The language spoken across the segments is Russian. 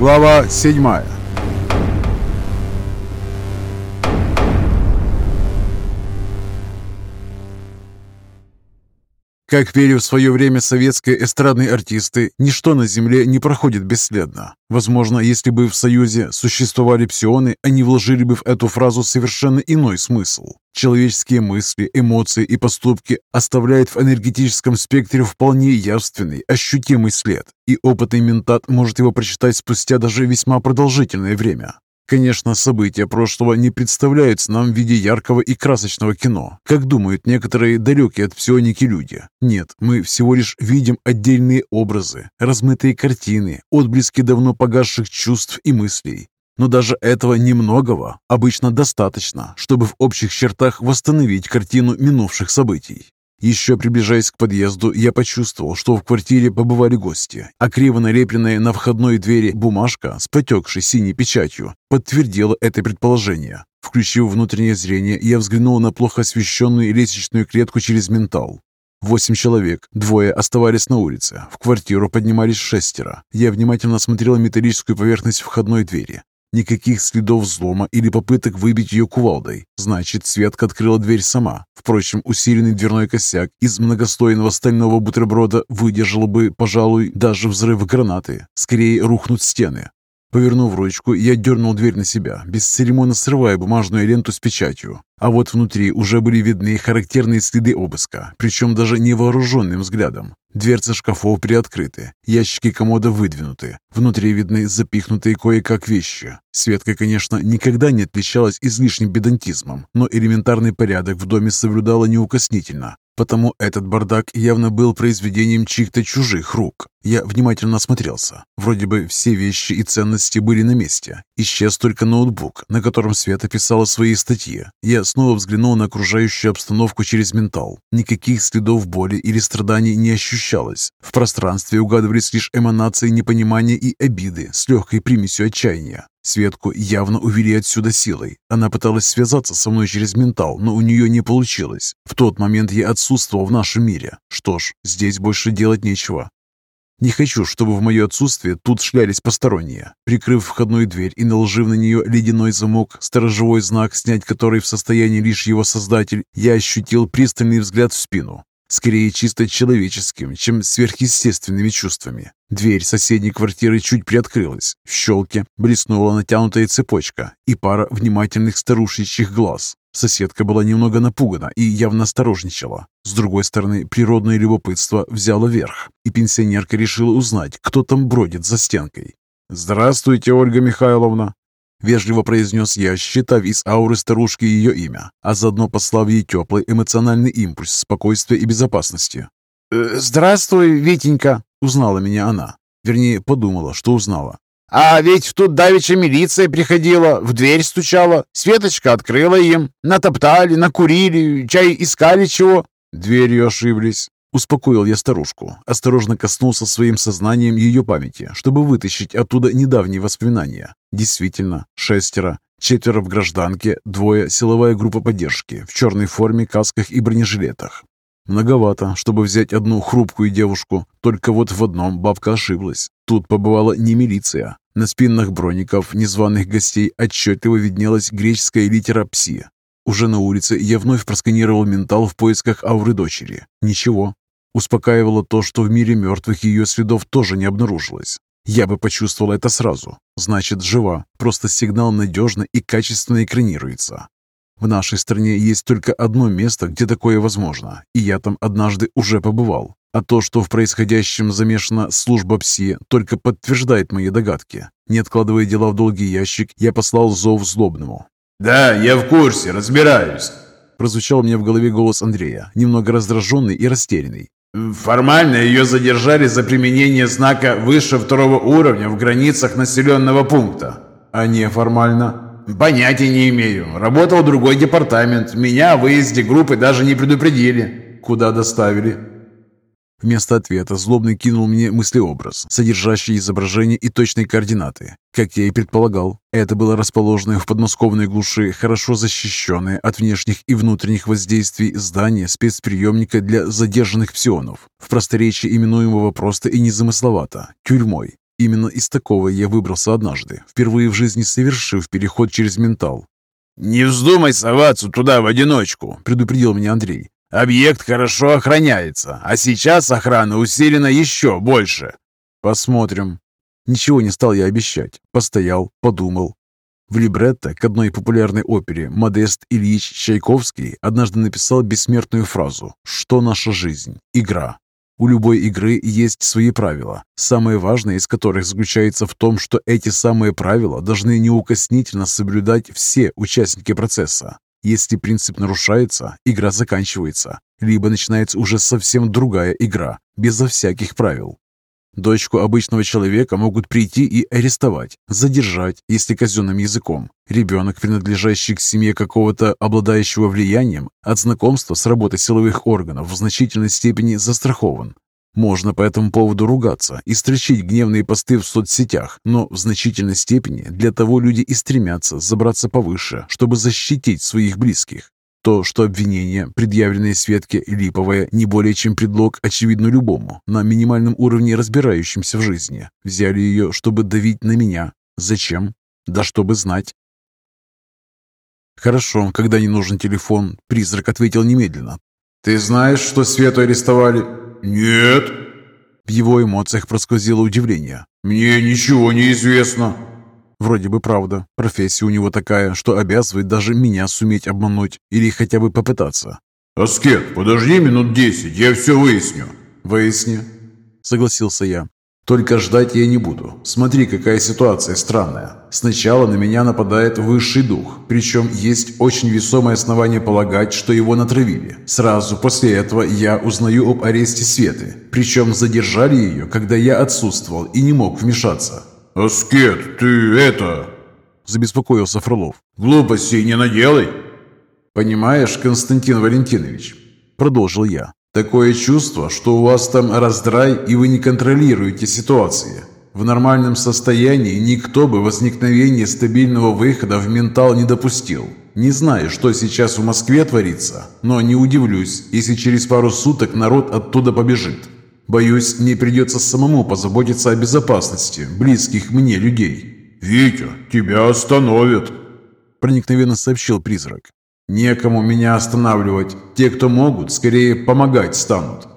Глава 7 Как пели в свое время советские эстрадные артисты, ничто на Земле не проходит бесследно. Возможно, если бы в Союзе существовали псионы, они вложили бы в эту фразу совершенно иной смысл. Человеческие мысли, эмоции и поступки оставляют в энергетическом спектре вполне явственный, ощутимый след, и опытный ментат может его прочитать спустя даже весьма продолжительное время. Конечно, события прошлого не представляются нам в виде яркого и красочного кино, как думают некоторые далекие от псионики люди. Нет, мы всего лишь видим отдельные образы, размытые картины, отблески давно погасших чувств и мыслей. Но даже этого немногого обычно достаточно, чтобы в общих чертах восстановить картину минувших событий. Еще приближаясь к подъезду, я почувствовал, что в квартире побывали гости, а криво налепленная на входной двери бумажка с потекшей синей печатью подтвердила это предположение. Включив внутреннее зрение, я взглянул на плохо освещенную лестничную клетку через ментал. Восемь человек, двое оставались на улице. В квартиру поднимались шестеро. Я внимательно смотрел металлическую поверхность входной двери. Никаких следов взлома или попыток выбить ее кувалдой. Значит, Светка открыла дверь сама. Впрочем, усиленный дверной косяк из многослойного стального бутерброда выдержал бы, пожалуй, даже взрыв гранаты. Скорее рухнут стены. Повернув ручку, я дернул дверь на себя, бесцеремонно срывая бумажную ленту с печатью. А вот внутри уже были видны характерные следы обыска, причем даже невооруженным взглядом. Дверцы шкафов приоткрыты, ящики комода выдвинуты. Внутри видны запихнутые кое-как вещи. Светка, конечно, никогда не отличалась излишним педантизмом, но элементарный порядок в доме соблюдала неукоснительно. Потому этот бардак явно был произведением чьих-то чужих рук. Я внимательно осмотрелся. Вроде бы все вещи и ценности были на месте. Исчез только ноутбук, на котором Света писала свои статьи. Я снова взглянул на окружающую обстановку через ментал. Никаких следов боли или страданий не ощущалось. В пространстве угадывались лишь эманации непонимания и обиды с легкой примесью отчаяния. Светку явно увели отсюда силой. Она пыталась связаться со мной через ментал, но у нее не получилось. В тот момент я отсутствовал в нашем мире. Что ж, здесь больше делать нечего. Не хочу, чтобы в мое отсутствие тут шлялись посторонние. Прикрыв входную дверь и наложив на нее ледяной замок, сторожевой знак, снять который в состоянии лишь его создатель, я ощутил пристальный взгляд в спину скорее чисто человеческим, чем сверхъестественными чувствами. Дверь соседней квартиры чуть приоткрылась. В щелке блеснула натянутая цепочка и пара внимательных старушечьих глаз. Соседка была немного напугана и явно осторожничала. С другой стороны, природное любопытство взяло верх, и пенсионерка решила узнать, кто там бродит за стенкой. «Здравствуйте, Ольга Михайловна!» Вежливо произнес я, считав из ауры старушки ее имя, а заодно послав ей теплый эмоциональный импульс спокойствия и безопасности. «Э, «Здравствуй, Витенька!» — узнала меня она. Вернее, подумала, что узнала. «А ведь тут давеча милиция приходила, в дверь стучала. Светочка открыла им. Натоптали, накурили, чай искали чего». Дверью ошиблись. Успокоил я старушку, осторожно коснулся своим сознанием ее памяти, чтобы вытащить оттуда недавние воспоминания. Действительно, шестеро, четверо в гражданке, двое силовая группа поддержки в черной форме, касках и бронежилетах. Многовато, чтобы взять одну хрупкую девушку, только вот в одном бабка ошиблась. Тут побывала не милиция. На спинах броников незваных гостей отчетливо виднелась греческая литера «Пси». Уже на улице я вновь просканировал ментал в поисках ауры дочери. Ничего, Успокаивало то, что в мире мертвых ее следов тоже не обнаружилось. Я бы почувствовал это сразу. Значит, жива. Просто сигнал надежно и качественно экранируется. В нашей стране есть только одно место, где такое возможно, и я там однажды уже побывал. А то, что в происходящем замешана служба ПСИ, только подтверждает мои догадки. Не откладывая дела в долгий ящик, я послал зов злобному. «Да, я в курсе, разбираюсь», прозвучал мне в голове голос Андрея, немного раздраженный и растерянный. Формально ее задержали за применение знака выше второго уровня в границах населенного пункта. А неформально? Понятия не имею. Работал другой департамент. Меня о выезде группы даже не предупредили. Куда доставили? Вместо ответа злобный кинул мне мыслеобраз, содержащий изображение и точные координаты. Как я и предполагал, это было расположенное в подмосковной глуши, хорошо защищенное от внешних и внутренних воздействий здание спецприемника для задержанных псионов, в просторечии именуемого просто и незамысловато – тюрьмой. Именно из такого я выбрался однажды, впервые в жизни совершив переход через ментал. «Не вздумай соваться туда в одиночку», — предупредил меня Андрей. «Объект хорошо охраняется, а сейчас охрана усилена еще больше». «Посмотрим». Ничего не стал я обещать. Постоял, подумал. В либретто к одной популярной опере Модест Ильич Чайковский однажды написал бессмертную фразу «Что наша жизнь? Игра». У любой игры есть свои правила, самое важное из которых заключается в том, что эти самые правила должны неукоснительно соблюдать все участники процесса. Если принцип нарушается, игра заканчивается, либо начинается уже совсем другая игра, безо всяких правил. Дочку обычного человека могут прийти и арестовать, задержать, если казенным языком. Ребенок, принадлежащий к семье какого-то обладающего влиянием, от знакомства с работой силовых органов в значительной степени застрахован. Можно по этому поводу ругаться и строчить гневные посты в соцсетях, но в значительной степени для того люди и стремятся забраться повыше, чтобы защитить своих близких. То, что обвинение, предъявленное Светке Липовое, не более чем предлог, очевидно любому, на минимальном уровне разбирающимся в жизни. Взяли ее, чтобы давить на меня. Зачем? Да чтобы знать. Хорошо, когда не нужен телефон, призрак ответил немедленно. «Ты знаешь, что Свету арестовали?» «Нет». В его эмоциях просквозило удивление. «Мне ничего не известно». Вроде бы правда. Профессия у него такая, что обязывает даже меня суметь обмануть или хотя бы попытаться. «Аскет, подожди минут десять, я все выясню». «Выясни», — согласился я. «Только ждать я не буду. Смотри, какая ситуация странная. Сначала на меня нападает высший дух, причем есть очень весомое основание полагать, что его натравили. Сразу после этого я узнаю об аресте Светы, причем задержали ее, когда я отсутствовал и не мог вмешаться. «Аскет, ты это...» – забеспокоился Фролов. «Глупостей не наделай!» «Понимаешь, Константин Валентинович?» – продолжил я. «Такое чувство, что у вас там раздрай, и вы не контролируете ситуации. В нормальном состоянии никто бы возникновение стабильного выхода в ментал не допустил. Не знаю, что сейчас в Москве творится, но не удивлюсь, если через пару суток народ оттуда побежит. Боюсь, мне придется самому позаботиться о безопасности близких мне людей». «Витя, тебя остановят», – проникновенно сообщил призрак. «Некому меня останавливать. Те, кто могут, скорее помогать станут.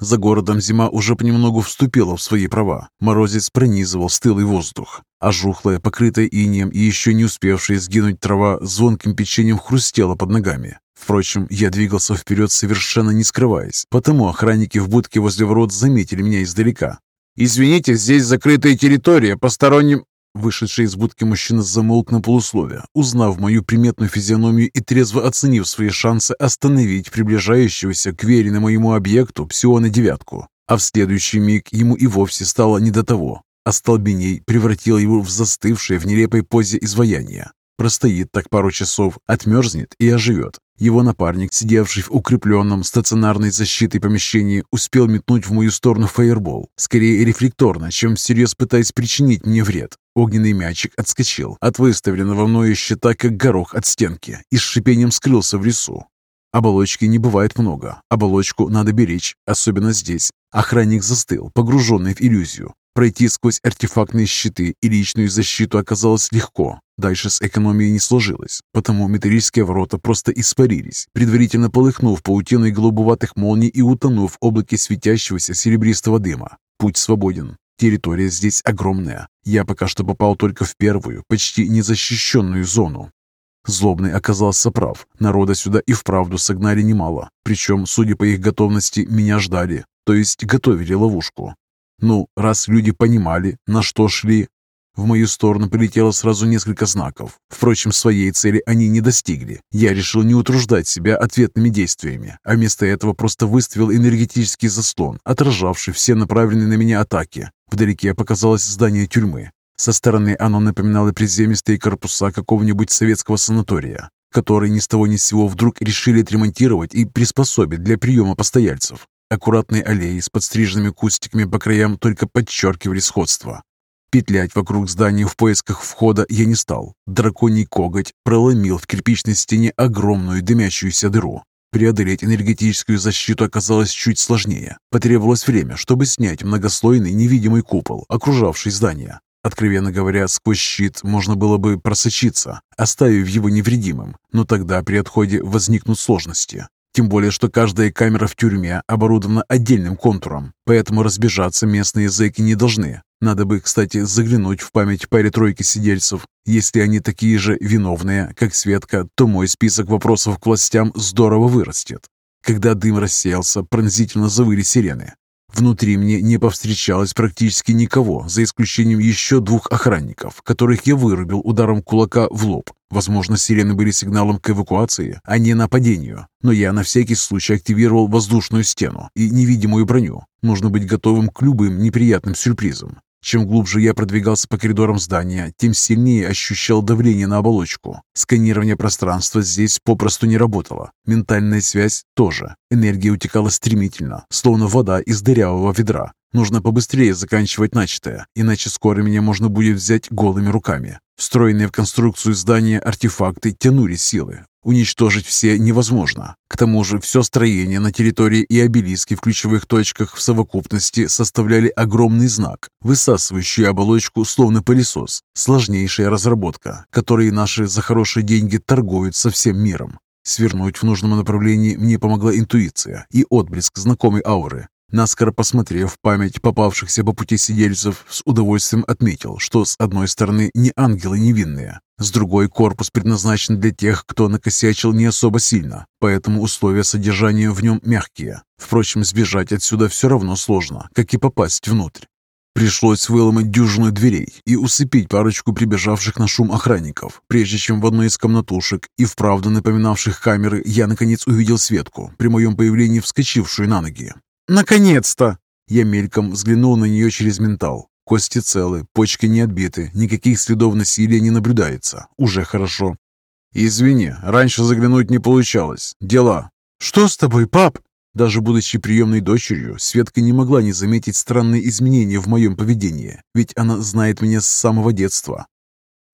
За городом зима уже понемногу вступила в свои права. Морозец пронизывал стылый воздух, а жухлая, покрытая инеем и еще не успевшая сгинуть трава звонким печеньем хрустела под ногами. Впрочем, я двигался вперед, совершенно не скрываясь, потому охранники в будке возле ворот заметили меня издалека. «Извините, здесь закрытая территория, посторонним...» Вышедший из будки мужчина замолк на полусловие, узнав мою приметную физиономию и трезво оценив свои шансы остановить приближающегося к веренному моему объекту псиона-девятку. А в следующий миг ему и вовсе стало не до того. Остолбеней превратил его в застывшее в нелепой позе изваяние. Простоит так пару часов, отмерзнет и оживет. Его напарник, сидевший в укрепленном стационарной защитой помещении, успел метнуть в мою сторону фаербол, скорее рефлекторно, чем всерьез пытаясь причинить мне вред. Огненный мячик отскочил от выставленного мною щита, как горох от стенки, и с шипением скрылся в лесу. Оболочки не бывает много. Оболочку надо беречь, особенно здесь. Охранник застыл, погруженный в иллюзию. Пройти сквозь артефактные щиты и личную защиту оказалось легко. Дальше с экономией не сложилось, потому металлические ворота просто испарились, предварительно полыхнув паутиной голубоватых молний и утонув в облаке светящегося серебристого дыма. Путь свободен. Территория здесь огромная. Я пока что попал только в первую, почти незащищенную зону. Злобный оказался прав. Народа сюда и вправду согнали немало. Причем, судя по их готовности, меня ждали. То есть готовили ловушку. Ну, раз люди понимали, на что шли... В мою сторону прилетело сразу несколько знаков. Впрочем, своей цели они не достигли. Я решил не утруждать себя ответными действиями, а вместо этого просто выставил энергетический заслон, отражавший все направленные на меня атаки. Вдалеке показалось здание тюрьмы. Со стороны оно напоминало приземистые корпуса какого-нибудь советского санатория, который ни с того ни с сего вдруг решили отремонтировать и приспособить для приема постояльцев. Аккуратные аллеи с подстриженными кустиками по краям только подчеркивали сходство. Петлять вокруг здания в поисках входа я не стал. Драконий коготь проломил в кирпичной стене огромную дымящуюся дыру. Преодолеть энергетическую защиту оказалось чуть сложнее. Потребовалось время, чтобы снять многослойный невидимый купол, окружавший здание. Откровенно говоря, сквозь щит можно было бы просочиться, оставив его невредимым, но тогда при отходе возникнут сложности. Тем более, что каждая камера в тюрьме оборудована отдельным контуром, поэтому разбежаться местные зэки не должны. Надо бы, кстати, заглянуть в память паре-тройки сидельцев. Если они такие же виновные, как Светка, то мой список вопросов к властям здорово вырастет. Когда дым рассеялся, пронзительно завыли сирены. Внутри мне не повстречалось практически никого, за исключением еще двух охранников, которых я вырубил ударом кулака в лоб. Возможно, сирены были сигналом к эвакуации, а не нападению. Но я на всякий случай активировал воздушную стену и невидимую броню. Нужно быть готовым к любым неприятным сюрпризам. Чем глубже я продвигался по коридорам здания, тем сильнее ощущал давление на оболочку. Сканирование пространства здесь попросту не работало. Ментальная связь тоже. Энергия утекала стремительно, словно вода из дырявого ведра. Нужно побыстрее заканчивать начатое, иначе скоро меня можно будет взять голыми руками. Встроенные в конструкцию здания артефакты тянули силы, Уничтожить все невозможно. К тому же все строение на территории и обелиски в ключевых точках в совокупности составляли огромный знак, высасывающий оболочку словно пылесос. Сложнейшая разработка, которой наши за хорошие деньги торгуют со всем миром. Свернуть в нужном направлении мне помогла интуиция и отблеск знакомой ауры. Наскоро посмотрев память попавшихся по пути сидельцев, с удовольствием отметил, что с одной стороны не ангелы невинные, с другой корпус предназначен для тех, кто накосячил не особо сильно, поэтому условия содержания в нем мягкие. Впрочем, сбежать отсюда все равно сложно, как и попасть внутрь. Пришлось выломать дюжину дверей и усыпить парочку прибежавших на шум охранников, прежде чем в одной из комнатушек и вправду напоминавших камеры я наконец увидел Светку, при моем появлении вскочившую на ноги. «Наконец-то!» Я мельком взглянул на нее через ментал. Кости целы, почки не отбиты, никаких следов насилия не наблюдается. Уже хорошо. «Извини, раньше заглянуть не получалось. Дела». «Что с тобой, пап?» Даже будучи приемной дочерью, Светка не могла не заметить странные изменения в моем поведении, ведь она знает меня с самого детства.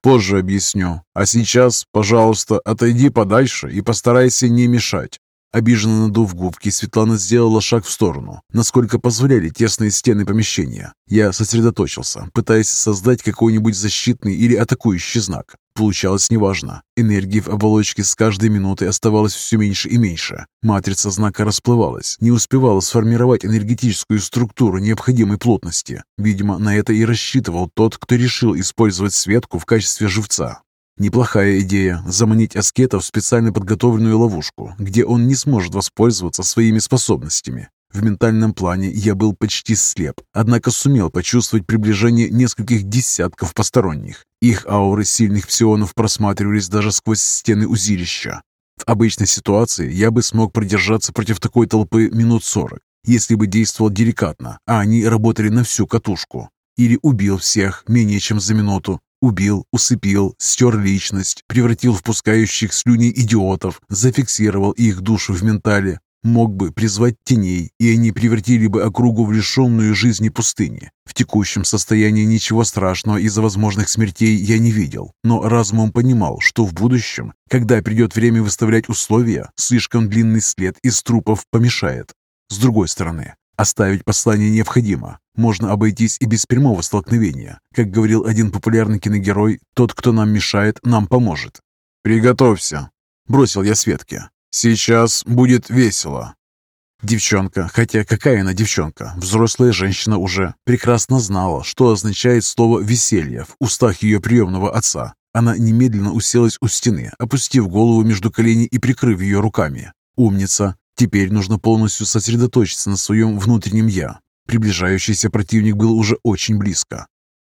Позже объясню. А сейчас, пожалуйста, отойди подальше и постарайся не мешать. Обиженно надув губки, Светлана сделала шаг в сторону, насколько позволяли тесные стены помещения. Я сосредоточился, пытаясь создать какой-нибудь защитный или атакующий знак. Получалось неважно. Энергии в оболочке с каждой минутой оставалось все меньше и меньше. Матрица знака расплывалась, не успевала сформировать энергетическую структуру необходимой плотности. Видимо, на это и рассчитывал тот, кто решил использовать Светку в качестве живца. Неплохая идея – заманить аскета в специально подготовленную ловушку, где он не сможет воспользоваться своими способностями. В ментальном плане я был почти слеп, однако сумел почувствовать приближение нескольких десятков посторонних. Их ауры сильных псионов просматривались даже сквозь стены узилища. В обычной ситуации я бы смог продержаться против такой толпы минут сорок, если бы действовал деликатно, а они работали на всю катушку. Или убил всех менее чем за минуту, Убил, усыпил, стер личность, превратил в пускающих слюни идиотов, зафиксировал их душу в ментале. Мог бы призвать теней, и они превратили бы округу в лишенную жизни пустыни. В текущем состоянии ничего страшного из-за возможных смертей я не видел, но разумом понимал, что в будущем, когда придет время выставлять условия, слишком длинный след из трупов помешает. С другой стороны, Оставить послание необходимо. Можно обойтись и без прямого столкновения. Как говорил один популярный киногерой, тот, кто нам мешает, нам поможет. «Приготовься», — бросил я Светке. «Сейчас будет весело». Девчонка, хотя какая она девчонка, взрослая женщина уже, прекрасно знала, что означает слово «веселье» в устах ее приемного отца. Она немедленно уселась у стены, опустив голову между коленей и прикрыв ее руками. Умница. Теперь нужно полностью сосредоточиться на своем внутреннем «я». Приближающийся противник был уже очень близко.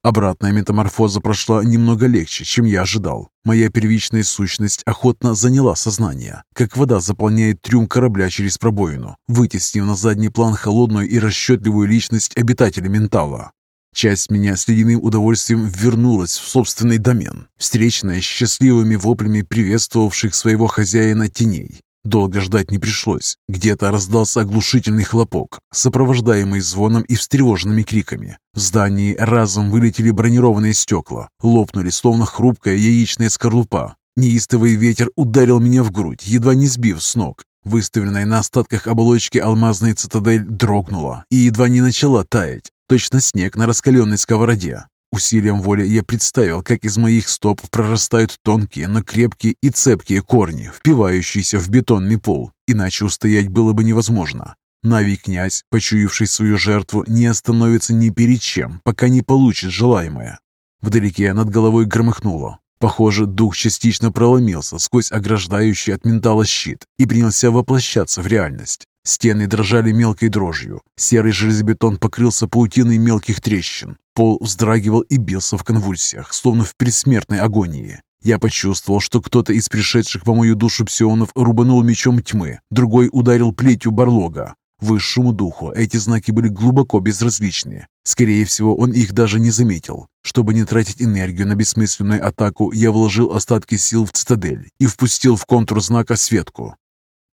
Обратная метаморфоза прошла немного легче, чем я ожидал. Моя первичная сущность охотно заняла сознание, как вода заполняет трюм корабля через пробоину, вытеснив на задний план холодную и расчетливую личность обитателя ментала. Часть меня с ледяным удовольствием вернулась в собственный домен, встречная счастливыми воплями приветствовавших своего хозяина теней. Долго ждать не пришлось. Где-то раздался оглушительный хлопок, сопровождаемый звоном и встревоженными криками. В здании разом вылетели бронированные стекла, лопнули, словно хрупкая яичная скорлупа. Неистовый ветер ударил меня в грудь, едва не сбив с ног. Выставленная на остатках оболочки алмазная цитадель дрогнула и едва не начала таять, точно снег на раскаленной сковороде. Усилием воли я представил, как из моих стоп прорастают тонкие, но крепкие и цепкие корни, впивающиеся в бетонный пол, иначе устоять было бы невозможно. Навий князь, почуявший свою жертву, не остановится ни перед чем, пока не получит желаемое. Вдалеке над головой громыхнуло. Похоже, дух частично проломился сквозь ограждающий от ментала щит и принялся воплощаться в реальность. Стены дрожали мелкой дрожью. Серый железобетон покрылся паутиной мелких трещин. Пол вздрагивал и бился в конвульсиях, словно в предсмертной агонии. Я почувствовал, что кто-то из пришедших по мою душу псионов рубанул мечом тьмы, другой ударил плетью барлога. Высшему духу эти знаки были глубоко безразличны. Скорее всего, он их даже не заметил. Чтобы не тратить энергию на бессмысленную атаку, я вложил остатки сил в цитадель и впустил в контур знака Светку.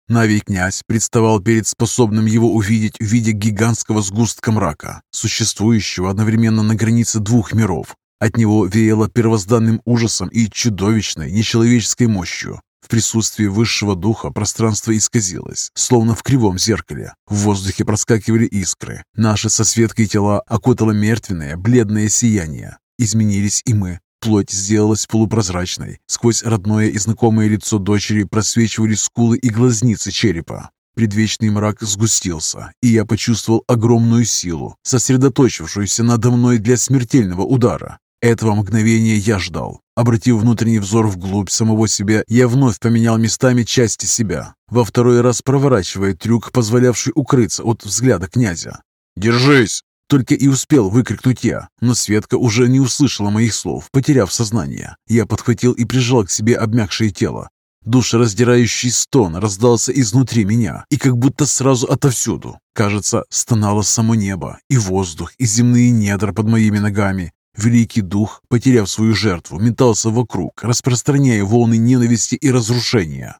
Навий князь представал перед способным его увидеть в виде гигантского сгустка мрака, существующего одновременно на границе двух миров. От него веяло первозданным ужасом и чудовищной нечеловеческой мощью. В присутствии высшего духа пространство исказилось, словно в кривом зеркале. В воздухе проскакивали искры. Наши со Светкой тела окутало мертвенное, бледное сияние. Изменились и мы. Плоть сделалась полупрозрачной. Сквозь родное и знакомое лицо дочери просвечивали скулы и глазницы черепа. Предвечный мрак сгустился, и я почувствовал огромную силу, сосредоточившуюся надо мной для смертельного удара. Этого мгновения я ждал. Обратив внутренний взор вглубь самого себя, я вновь поменял местами части себя, во второй раз проворачивая трюк, позволявший укрыться от взгляда князя. «Держись!» Только и успел выкрикнуть я, но Светка уже не услышала моих слов, потеряв сознание. Я подхватил и прижал к себе обмякшее тело. Душераздирающий стон раздался изнутри меня и как будто сразу отовсюду. Кажется, стонало само небо, и воздух, и земные недра под моими ногами, Великий дух, потеряв свою жертву, метался вокруг, распространяя волны ненависти и разрушения.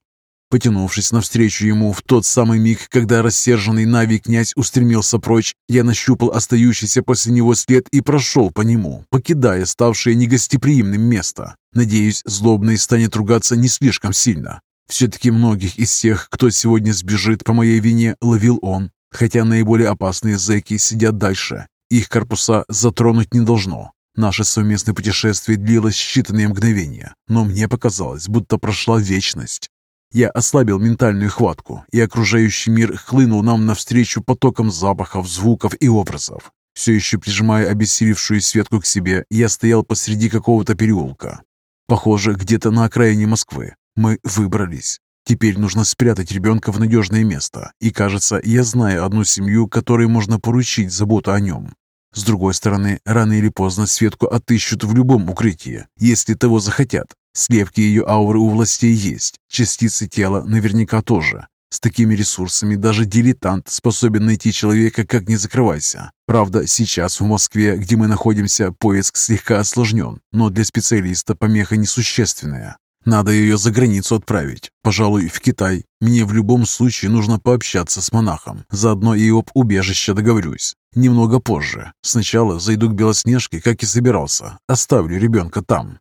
Потянувшись навстречу ему в тот самый миг, когда рассерженный Нави князь устремился прочь, я нащупал остающийся после него след и прошел по нему, покидая ставшее негостеприимным место. Надеюсь, злобный станет ругаться не слишком сильно. Все-таки многих из тех, кто сегодня сбежит по моей вине, ловил он, хотя наиболее опасные зэки сидят дальше. Их корпуса затронуть не должно. Наше совместное путешествие длилось считанные мгновения, но мне показалось, будто прошла вечность. Я ослабил ментальную хватку, и окружающий мир хлынул нам навстречу потоком запахов, звуков и образов. Все еще прижимая обессилевшую Светку к себе, я стоял посреди какого-то переулка. Похоже, где-то на окраине Москвы. Мы выбрались. Теперь нужно спрятать ребенка в надежное место, и, кажется, я знаю одну семью, которой можно поручить заботу о нем. С другой стороны, рано или поздно Светку отыщут в любом укрытии, если того захотят. Слепки ее ауры у властей есть, частицы тела наверняка тоже. С такими ресурсами даже дилетант способен найти человека, как не закрывайся. Правда, сейчас в Москве, где мы находимся, поиск слегка осложнен, но для специалиста помеха несущественная. Надо ее за границу отправить, пожалуй, в Китай. Мне в любом случае нужно пообщаться с монахом. Заодно и об убежище договорюсь. Немного позже. Сначала зайду к Белоснежке, как и собирался. Оставлю ребенка там.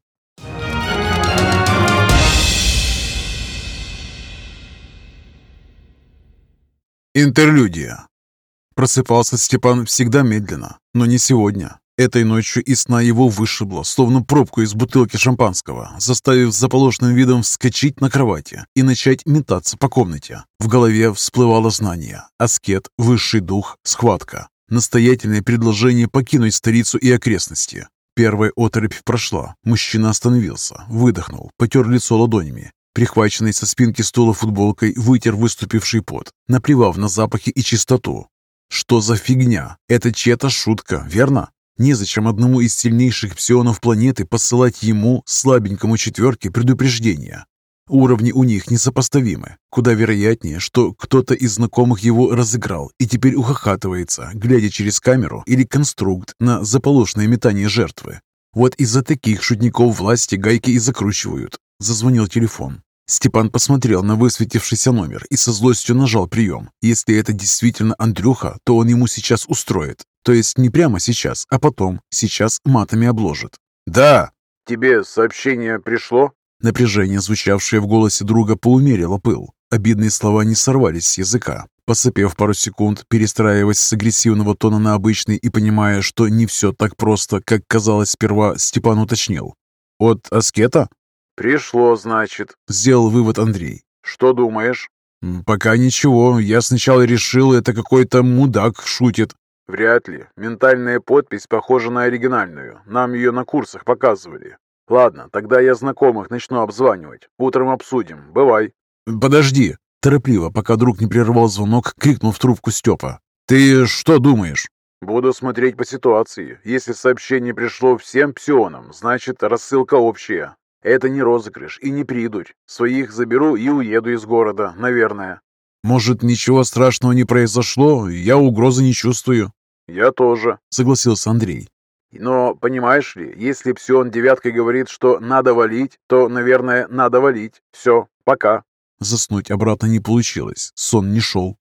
Интерлюдия. Просыпался Степан всегда медленно, но не сегодня. Этой ночью из сна его вышибло, словно пробку из бутылки шампанского, заставив заполошным видом вскочить на кровати и начать метаться по комнате. В голове всплывало знание. Аскет, высший дух, схватка. Настоятельное предложение покинуть столицу и окрестности. Первая оторопь прошла. Мужчина остановился, выдохнул, потер лицо ладонями. Прихваченный со спинки стула футболкой вытер выступивший пот, наплевав на запахи и чистоту. Что за фигня? Это чья-то шутка, верно? Незачем одному из сильнейших псионов планеты посылать ему, слабенькому четверке, предупреждения. Уровни у них несопоставимы. Куда вероятнее, что кто-то из знакомых его разыграл и теперь ухахатывается, глядя через камеру или конструкт на заполошное метание жертвы. Вот из-за таких шутников власти гайки и закручивают. Зазвонил телефон. Степан посмотрел на высветившийся номер и со злостью нажал прием. Если это действительно Андрюха, то он ему сейчас устроит. То есть не прямо сейчас, а потом. Сейчас матами обложит. «Да!» «Тебе сообщение пришло?» Напряжение, звучавшее в голосе друга, поумерило пыл. Обидные слова не сорвались с языка. Посыпев пару секунд, перестраиваясь с агрессивного тона на обычный и понимая, что не все так просто, как казалось сперва, Степан уточнил. «От аскета?» «Пришло, значит», — сделал вывод Андрей. «Что думаешь?» «Пока ничего. Я сначала решил, это какой-то мудак шутит». «Вряд ли. Ментальная подпись похожа на оригинальную. Нам ее на курсах показывали. Ладно, тогда я знакомых начну обзванивать. Утром обсудим. Бывай». «Подожди!» Торопливо, пока друг не прервал звонок, крикнул в трубку Степа. «Ты что думаешь?» «Буду смотреть по ситуации. Если сообщение пришло всем псионам, значит рассылка общая. Это не розыгрыш и не придурь. Своих заберу и уеду из города, наверное. Может, ничего страшного не произошло? Я угрозы не чувствую. Я тоже, согласился Андрей. Но, понимаешь ли, если Псион девяткой говорит, что надо валить, то, наверное, надо валить. Все, пока. Заснуть обратно не получилось, сон не шел.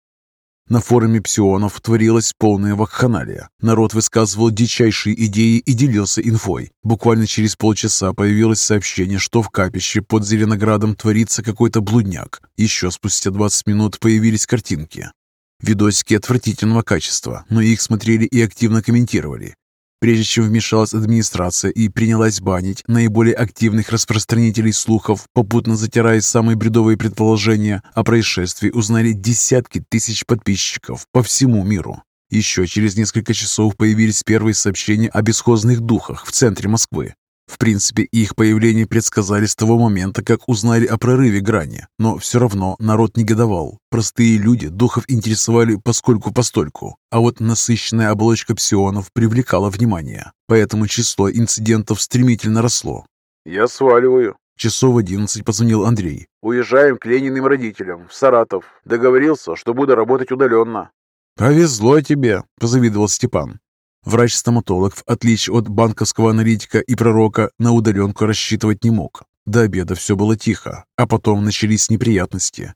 На форуме псионов творилась полная вакханалия. Народ высказывал дичайшие идеи и делился инфой. Буквально через полчаса появилось сообщение, что в капище под Зеленоградом творится какой-то блудняк. Еще спустя 20 минут появились картинки. Видосики отвратительного качества, но их смотрели и активно комментировали. Прежде чем вмешалась администрация и принялась банить наиболее активных распространителей слухов, попутно затирая самые бредовые предположения о происшествии, узнали десятки тысяч подписчиков по всему миру. Еще через несколько часов появились первые сообщения о бесхозных духах в центре Москвы. В принципе, их появление предсказали с того момента, как узнали о прорыве грани, но все равно народ негодовал. Простые люди духов интересовали поскольку-постольку, а вот насыщенная оболочка псионов привлекала внимание, поэтому число инцидентов стремительно росло. «Я сваливаю», Часов в одиннадцать позвонил Андрей. «Уезжаем к Лениным родителям, в Саратов. Договорился, что буду работать удаленно». «Повезло тебе», – позавидовал Степан. Врач-стоматолог, в отличие от банковского аналитика и пророка, на удаленку рассчитывать не мог. До обеда все было тихо, а потом начались неприятности.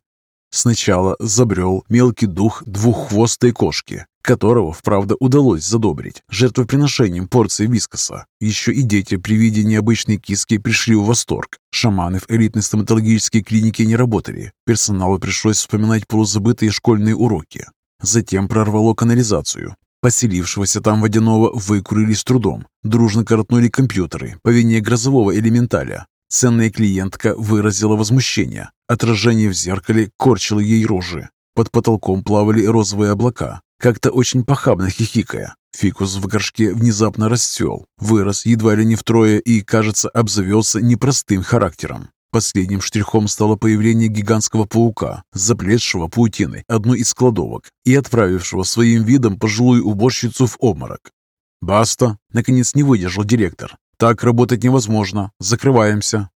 Сначала забрел мелкий дух двуххвостой кошки, которого, вправду, удалось задобрить жертвоприношением порции вискоса. Еще и дети при виде необычной киски пришли в восторг. Шаманы в элитной стоматологической клинике не работали. Персоналу пришлось вспоминать полузабытые школьные уроки. Затем прорвало канализацию. Поселившегося там водяного выкурили с трудом. Дружно коротнули компьютеры по вине грозового элементаля. Ценная клиентка выразила возмущение. Отражение в зеркале корчило ей рожи. Под потолком плавали розовые облака, как-то очень похабно хихикая. Фикус в горшке внезапно расцвел, вырос едва ли не втрое и, кажется, обзавелся непростым характером. Последним штрихом стало появление гигантского паука, заплетшего паутиной одну из кладовок и отправившего своим видом пожилую уборщицу в обморок. «Баста!» — наконец не выдержал директор. «Так работать невозможно. Закрываемся».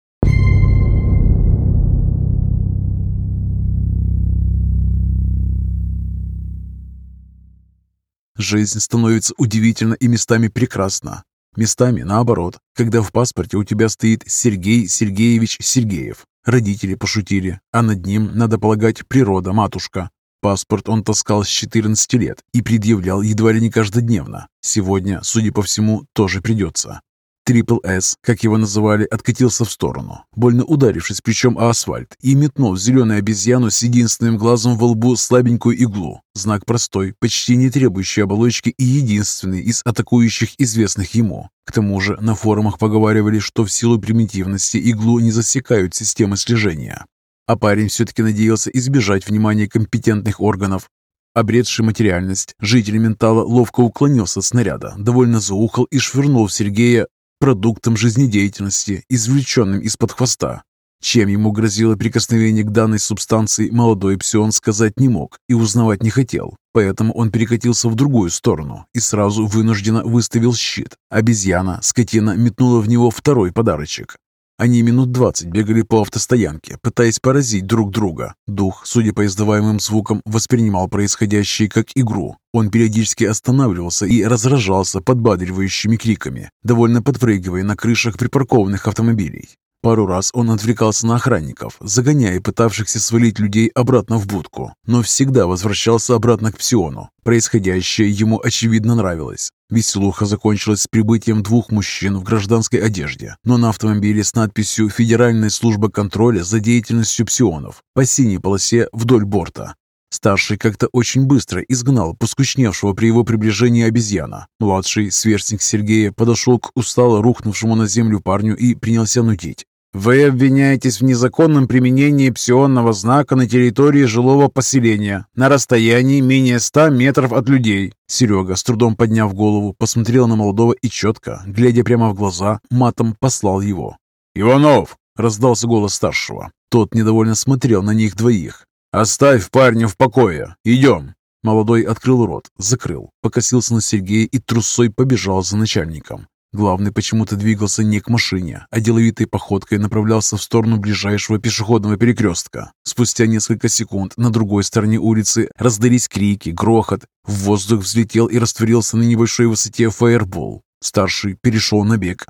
Жизнь становится удивительно и местами прекрасна. Местами наоборот, когда в паспорте у тебя стоит Сергей Сергеевич Сергеев. Родители пошутили, а над ним, надо полагать, природа, матушка. Паспорт он таскал с 14 лет и предъявлял едва ли не каждодневно. Сегодня, судя по всему, тоже придется. Трипл С, как его называли, откатился в сторону, больно ударившись плечом о асфальт и метнул зеленую обезьяну с единственным глазом во лбу слабенькую иглу. Знак простой, почти не требующий оболочки и единственный из атакующих известных ему. К тому же на форумах поговаривали, что в силу примитивности иглу не засекают системы слежения. А парень все-таки надеялся избежать внимания компетентных органов, Обретший материальность, житель ментала ловко уклонился от снаряда, довольно заухал и швырнул в Сергея продуктом жизнедеятельности, извлеченным из-под хвоста. Чем ему грозило прикосновение к данной субстанции, молодой псион сказать не мог и узнавать не хотел, поэтому он перекатился в другую сторону и сразу вынужденно выставил щит. Обезьяна, скотина, метнула в него второй подарочек. Они минут двадцать бегали по автостоянке, пытаясь поразить друг друга. Дух, судя по издаваемым звукам, воспринимал происходящее как игру. Он периодически останавливался и разражался подбадривающими криками, довольно подпрыгивая на крышах припаркованных автомобилей. Пару раз он отвлекался на охранников, загоняя пытавшихся свалить людей обратно в будку, но всегда возвращался обратно к Псиону. Происходящее ему очевидно нравилось. Веселуха закончилась с прибытием двух мужчин в гражданской одежде, но на автомобиле с надписью «Федеральная служба контроля за деятельностью псионов» по синей полосе вдоль борта. Старший как-то очень быстро изгнал поскучневшего при его приближении обезьяна. Младший, сверстник Сергея, подошел к устало рухнувшему на землю парню и принялся нудить. Вы обвиняетесь в незаконном применении псионного знака на территории жилого поселения на расстоянии менее 100 метров от людей. Серега, с трудом подняв голову, посмотрел на молодого и четко, глядя прямо в глаза, матом послал его. «Иванов!» — раздался голос старшего. Тот недовольно смотрел на них двоих. «Оставь парня в покое! Идем!» Молодой открыл рот, закрыл, покосился на Сергея и трусой побежал за начальником. Главный почему-то двигался не к машине, а деловитой походкой направлялся в сторону ближайшего пешеходного перекрестка. Спустя несколько секунд на другой стороне улицы раздались крики, грохот. В воздух взлетел и растворился на небольшой высоте фаербол. Старший перешел на бег.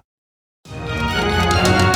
Thank you.